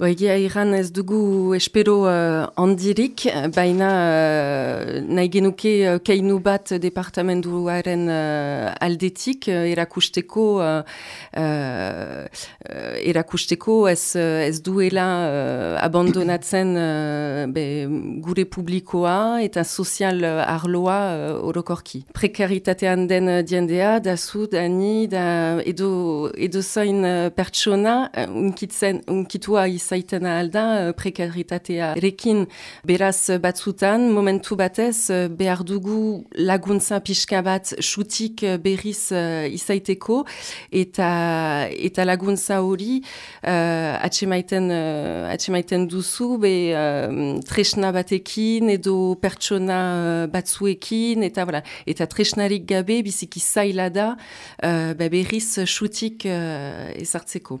Bo, egia iran ez dugu espero uh, handirik, baina uh, nahi genuke uh, keinu bat departamentuaren uh, aldetik uh, erakusteko uh, uh, erakusteko ez, ez duela uh, abandonatzen uh, be, gure publikoa eta sozial arloa uh, orokorki. Prekaritatean den diendea, da zu, da ni, da edo, edo zain pertsona uh, unkitzen, unkitua izan zaiten alda uh, prekaritatea rekin beraz batzutan momentu batez uh, behar dugu laguntza pixka bat xutik uh, berriz izaiteko eta eta laguntza hori uh, atxemaiten, duzu be tresna batekin edo pertsona batzuekin eta voilà, eta tresnarik gabe biziki zaila da uh, berriz xutik uh, ezartzeko.